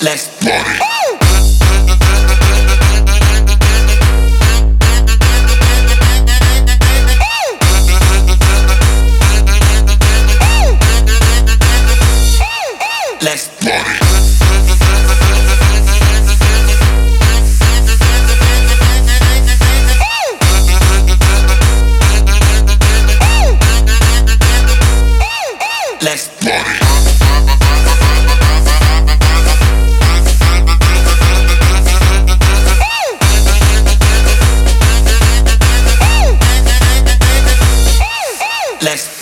Let's party. Let's party.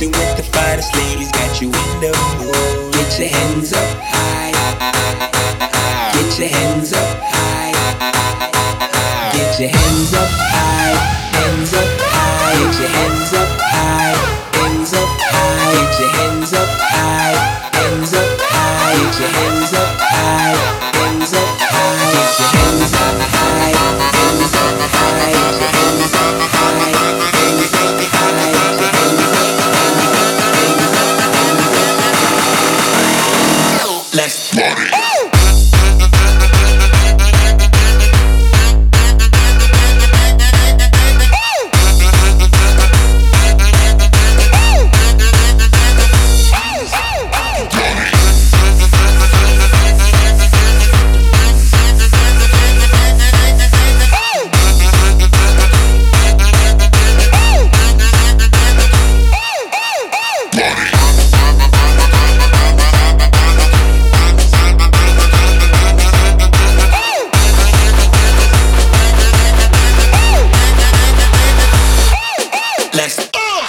dancing with the finest ladies, got you in the mood. Get your hands up high. Get your hands up high. Get your hands up high.